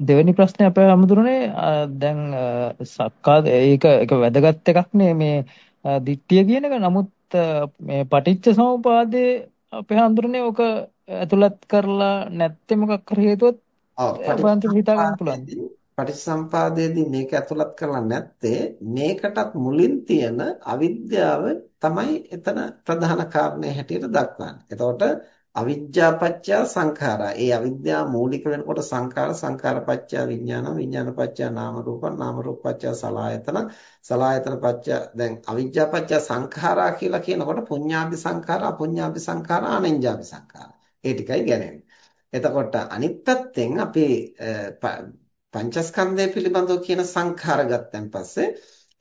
දෙවෙනි ප්‍රශ්නේ අපේ හැමතුරුනේ දැන් සක්කාද ඒක ඒක වැදගත් එකක් නේ මේ දිට්ඨිය කියන එක. නමුත් මේ පටිච්ච සමුපාදයේ අපේ හැමතුරුනේ ඔක ඇතුළත් කරලා නැත්තේ මොකක් හරි හේතුවක් ඔබන්ට හිතා ගන්න පුළුවන්. පටිච්චසම්පාදයේදී මේක ඇතුළත් කරලා නැත්තේ මේකටත් මුලින් තියෙන අවිද්‍යාව තමයි එතන ප්‍රධාන කාරණේ හැටියට දක්වන්නේ. එතකොට අවිජ්ජාපච්චය සංඛාරා. ඒ අවිද්‍යාව මූලික වෙනකොට සංඛාර සංඛාරපච්චය විඥාන විඥානපච්චය නාම රූප නාම රූපපච්චය සලආයතන සලආයතන පච්චය දැන් අවිජ්ජාපච්චය සංඛාරා කියලා කියනකොට පුඤ්ඤාභි සංඛාරා අපුඤ්ඤාභි සංඛාරා අනෙඤ්ඤාභි සංඛාරා. ඒ ටිකයි ගණන්නේ. එතකොට අනිත් පැත්තෙන් අපි පංචස්කන්ධය පිළිබඳව කියන සංඛාර ගත්තන් පස්සේ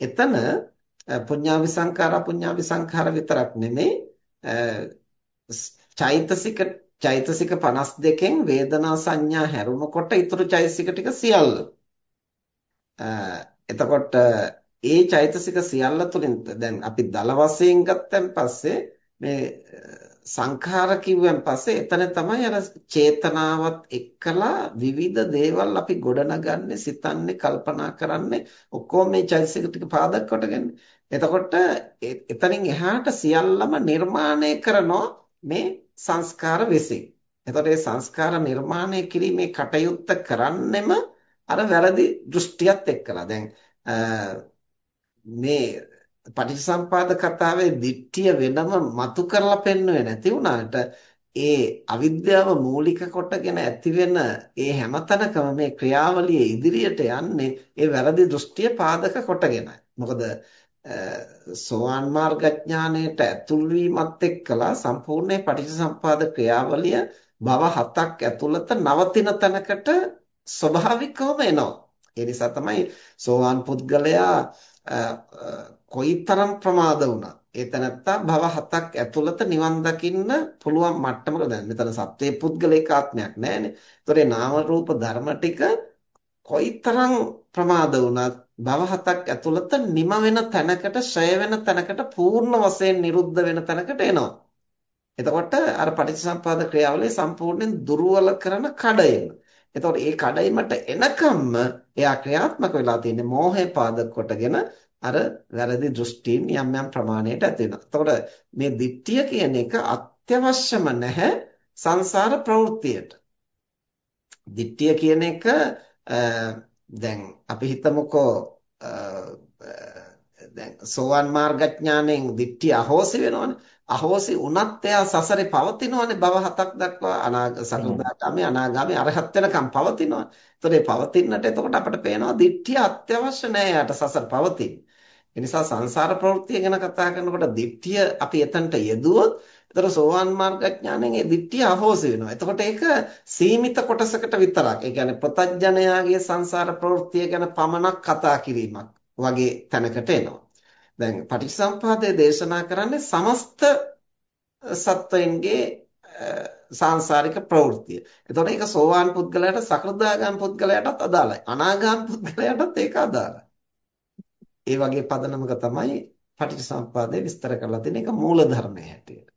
එතන පුඤ්ඤාභි සංඛාරා පුඤ්ඤාභි සංඛාර විතරක් නෙමෙයි චෛතසික චෛතසික 52කින් වේදනා සංඥා හැරුණකොට ඊතුරු චෛතසික ටික සියල්ල. එතකොට ඒ චෛතසික සියල්ල තුලින් දැන් අපි දල වශයෙන් ගත්තන් පස්සේ මේ සංඛාර කිව්වන් පස්සේ එතන තමයි අර චේතනාවත් එක්කලා විවිධ දේවල් අපි ගොඩනගන්නේ සිතන්නේ කල්පනා කරන්නේ ඔක්කොම මේ චෛතසික ටික පාදක කොටගෙන. එතකොට එතනින් එහාට සියල්ලම නිර්මාණය කරනවා මේ සංස්කාර විසින්. එතකොට මේ සංස්කාර නිර්මාණය කිරීමේ කටයුත්ත කරන්නෙම අර වැරදි දෘෂ්ටියත් එක්කලා. දැන් මේ පටිච්චසම්පාද කතාවේ දිට්ඨිය වෙනම මතු කරලා පෙන්වුවේ නැති වුණාට ඒ අවිද්‍යාව මූලික කොටගෙන ඇතිවෙන ඒ හැමතැනකම මේ ක්‍රියාවලිය ඉදිරියට යන්නේ ඒ වැරදි දෘෂ්ටිය පාදක කොටගෙනයි. මොකද සෝවාන් මාර්ගඥානයට ඇතුල් වීමත් එක්කලා සම්පූර්ණ පටිච්චසම්පාද ක්‍රියාවලිය භව හතක් ඇතුළත නවතින තැනකට ස්වභාවිකවම එනවා. ඒ නිසා තමයි සෝවාන් පුද්ගලයා කොයිතරම් ප්‍රමාද වුණා. ඒ තැනත්තා භව හතක් ඇතුළත නිවන් දකින්න පුළුවන් මට්ටමක දැන් මෙතන සත්වයේ පුද්ගලික ආත්මයක් නැහැනේ. ඒතොරේ නාම රූප ධර්ම ටික කොයිතරම් ප්‍රමාද වුණත් භව හතක් ඇතුළත නිම වෙන තැනකට ශ්‍රය වෙන තැනකට පූර්ණ වශයෙන් නිරුද්ධ වෙන තැනකට එනවා. එතකොට අර පටිච්චසම්පාද ක්‍රියාවලිය සම්පූර්ණයෙන් දුර්වල කරන කඩයිම. එතකොට මේ කඩයිමට එනකම්ම එයා ක්‍රියාත්මක වෙලා තියෙන්නේ මෝහය පාදක කොටගෙන අර වැරදි දෘෂ්ටීන් යම් යම් ප්‍රමාණයට ඇති වෙනවා. එතකොට මේ දිට්ඨිය කියන එක අත්‍යවශ්‍යම නැහැ සංසාර ප්‍රවෘත්තියට. දිට්ඨිය කියන එක දැන් අපි හිතමුකෝ දැන් සෝවන් මාර්ගඥාණයෙන් දිට්ඨිය අහෝසි වෙනවනේ. අහෝසි වුණත් එයා සසරේ පවතිනවනේ භව හතක් දක්වා අනාග සකෘදාගාමී අනාගාමී අරහත් වෙනකම් පවතිනවා. ඒතකොට ඒ පවතිනට එතකොට අපිට පේනවා දිට්ඨිය අත්‍යවශ්‍ය නෑ යාට සසර පවතින. ඒ නිසා සංසාර ප්‍රවෘත්තිය ගැන කතා කරනකොට දිට්ඨිය අපි එතනට යෙදුවොත් ඒතර සෝවාන් මාර්ගඥාණයෙන් ඒ දිට්ඨිය අහෝසි වෙනවා. එතකොට ඒක සීමිත කොටසකට විතරක්. ඒ කියන්නේ ප්‍රතඥයාගේ සංසාර ප්‍රවෘත්තිය ගැන පමණක් කතා කිරීමක් වගේ තැනකට එනවා. දැන් පටිච්චසමුපාදයේ දේශනා කරන්නේ සමස්ත සත්වයන්ගේ සාංශාරික ප්‍රවෘත්තිය. එතකොට ඒක සෝවාන් පුද්ගලයාට සකෘදාගාම පුද්ගලයාටත් අදාළයි. අනාගාම පුද්ගලයාටත් ඒක අදාළයි. ඒ වගේ පදනමක තමයි පටිච්චසමුපාදය විස්තර කරලා තියෙන එක මූල ධර්මයේ හැටියට.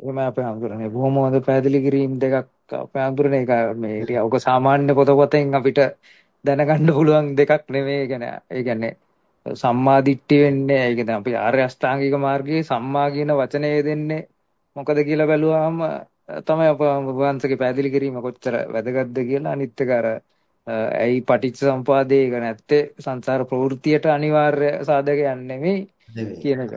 එහෙම අපේ අඳුරනේ බොහොම හොඳ පැහැදිලි කිරීම් දෙකක් අපේ අඳුරනේ ඒක මේ ඔක සාමාන්‍ය පොතපතෙන් අපිට දැනගන්න පුළුවන් දෙකක් නෙමෙයි. කියන්නේ ඒ කියන්නේ සම්මා දිට්ඨිය වෙන්නේ. ඒ කියන්නේ අපි ආර්ය අෂ්ටාංගික මාර්ගයේ සම්මා කියන වචනේ දෙන්නේ මොකද කියලා බැලුවාම තමයි අප වංශගේ පැහැදිලි කිරීම කොච්චර වැදගත්ද කියලා. අනිත් එක අර ඇයි පටිච්ච සම්පාදේ? එක නැත්තේ සංසාර ප්‍රවෘත්තියට අනිවාර්ය සාධකයක් නෙමෙයි. කියන එක.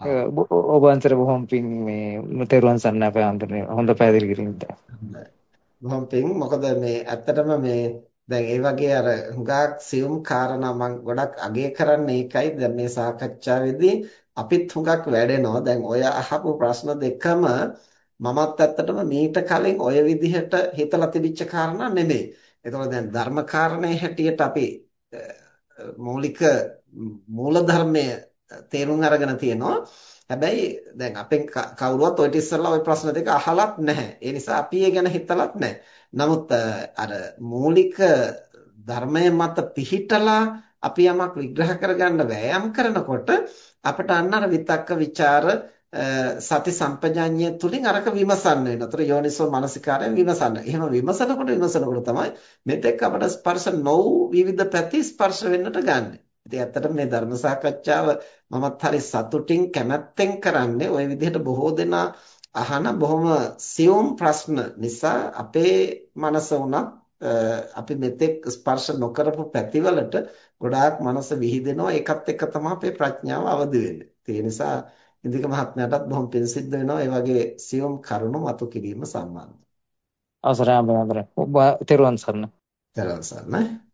ඔබ අන්තර බොහොම පිං මේ තෙරුවන් සරණ අපේ අන්තරේ හොඳ පැහැදිලි කිරීමක්. බොහොම පිං මොකද මේ ඇත්තටම මේ දැන් ඒ වගේ අර හුඟක් සියුම් කාරණා මම ගොඩක් අගය කරන්නේ ඒකයි දැන් මේ සාකච්ඡාවේදී අපිත් හුඟක් වැඩෙනවා. දැන් ඔය අහපු ප්‍රශ්න දෙකම මමත් ඇත්තටම මීට කලින් ඔය විදිහට හිතලා තිබිච්ච කාරණා නෙමෙයි. එතකොට දැන් ධර්ම කාරණේ හැටියට අපි මූලික මූල ධර්මය තේරුම් අරගෙන තියෙනවා. හැබැයි දැන් අපෙන් කවුරුවත් ඔය ඉස්සරලා ওই ප්‍රශ්න දෙක අහලත් නැහැ. ඒ නිසා අපි ඒ ගැන හිතලත් නැහැ. නමුත් අර මූලික ධර්මයේ මත පිහිටලා අපි යමක් විග්‍රහ කරගන්න වෑයම් කරනකොට අපට අන්න අර විතක්ක ਵਿਚාර සති සම්පජාඤ්ඤය තුලින් අරක විමසන්න වෙනවා. ඒතර යෝනිසෝ මනසිකාරයෙන් විමසන්න. එහෙම විමසනකොට විමසනකොට තමයි මෙතෙක් අපට ස්පර්ශ නොවු විවිධ පැති ස්පර්ශ වෙන්නට ගන්නෙ. ඉතින් ඇත්තටම මේ ධර්ම සාකච්ඡාව මමත් හරි සතුටින් කැමැත්තෙන් කරන්නේ ওই විදිහට බොහෝ දෙනා අහන බොහොම සියුම් ප්‍රශ්න නිසා අපේ මනස උනත් අපි මෙතෙක් ස්පර්ශ නොකරපු පැතිවලට ගොඩාක් මනස විහිදෙනවා ඒකත් එක්ක තමයි අපේ ප්‍රඥාව අවදි වෙන්නේ. ඒ නිසා ඉන්දික මහත්මයාටත් බොහොම පිං සිද්ධ වෙනවා ඒ වගේ සියුම් කරුණු මතු කිරීම සම්බන්ධව. අවසරයි අඹ ඔබ තෙරුවන් සරණයි. තෙරුවන් සරණයි.